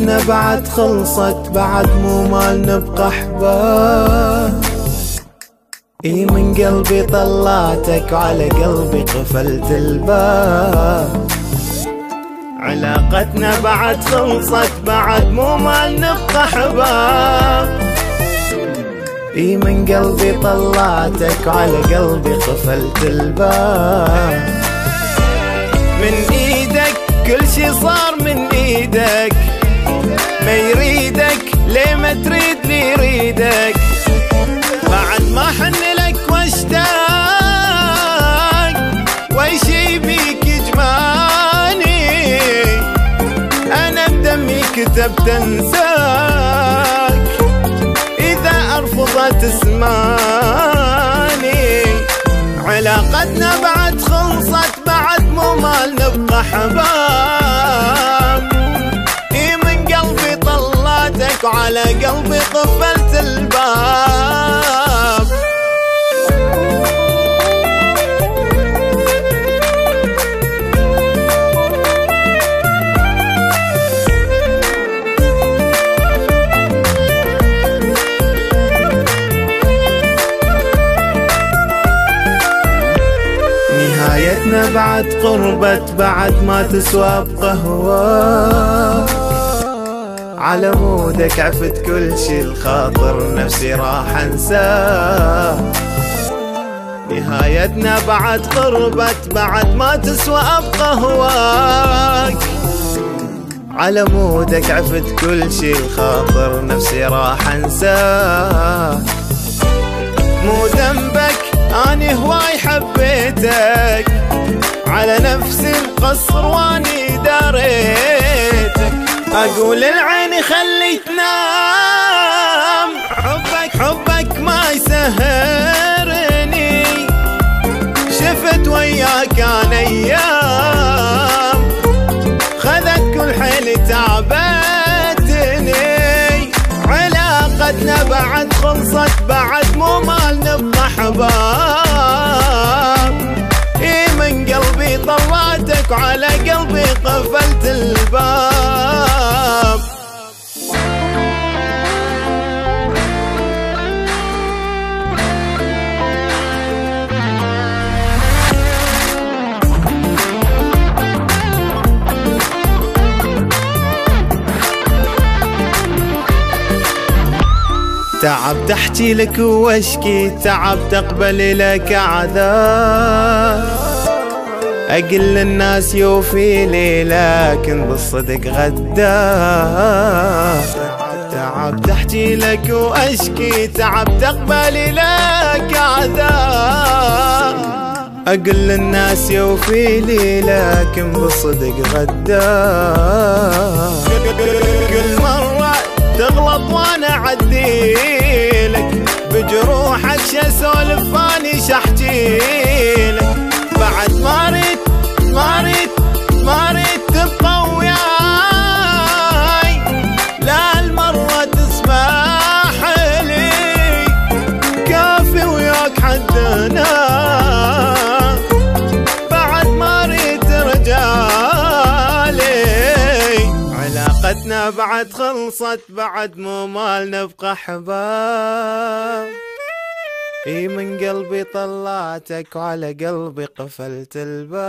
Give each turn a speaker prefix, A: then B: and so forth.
A: علاقتنا بعد خلصت بعد مو مال نبقى احباب اي من قلبي طلعتك على قلبي قفلت الباب علاقتنا بعد خلصت بعد مو مال نبقى حباب اي من قلبي طلعتك على قلبي قفلت الباب من إيدك كل شي صار انساك إذا أرفضت اسماني علاقتنا بعد خلصت بعد مو مال نبقى حباب اي من قلبي طلعتك وعلى قلبي قفلت الباب. نهايتنا بعد قربت بعد ما تسوى بقهوة. على مودك عفت كل شي الخاطر نفسي راح انساه نهايتنا بعد قربت بعد ما تسوى بقهواك على مودك عفت كل شي الخاطر نفسي راح انساه مو ذنبك اني هواي حبيتك. على نفس القصر واني داريتك. أقول العين خلي تنام حبك حبك ما يسهرني. شفت وياك أنا أيام. خذت كل حيلي تعبتني. علاقتنا بعد خلصت بعد مو مال نبقى تعب تحكي لك واشكي تعب تقبل لك عذاب. أقل للناس يوفي لي لكن بالصدق غدار تعب تحكي لك واشكي تعب تقبل لك عذاب. أقل للناس يوفي لي لكن بالصدق غدار كل مرة تغلط وأنا اعديلك بجروحك شسولف اني شحجيلك بعد ما ريت ما ريت ما ريت تبقى وياي. لا المرة تسمح لي. كافي وياك حدنا. بعد ما ريت رجالي علاقتنا بعد خلصت بعد مو مال نبقى حباب. إي من قلبي طلعتك وعلى قلبي قفلت الباب.